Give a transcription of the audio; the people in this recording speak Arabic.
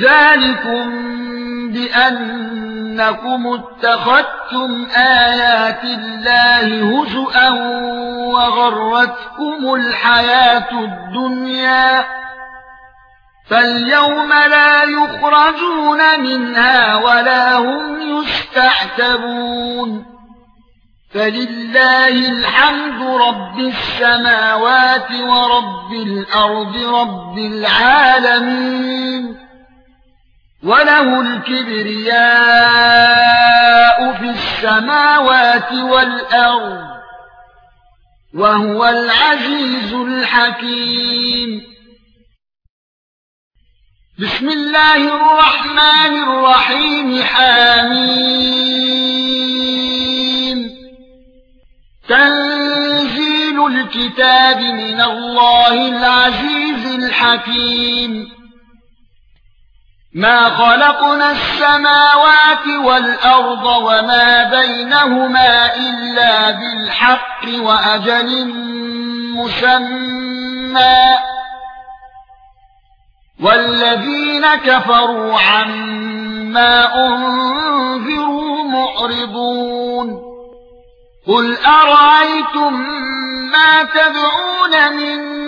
ذلكم بأنكم اتخذتم آيات الله هزؤا وغرتكم الحياة الدنيا فاليوم لا يخرجون منها ولا هم يستعتبون فلله الحمد رب السماوات ورب الأرض رب العالمين وله الكبرياء في السماوات والأرض وهو العزيز الحكيم. بسم الله الرحمن الرحيم حميم. تنزيل الكتاب من الله العزيز الحكيم. ما خلقنا السماوات والأرض وما بينهما إلا بالحق وأجل مسمى. والذين كفروا عما أنذروا معرضون. قل أرأيتم ما تدعون من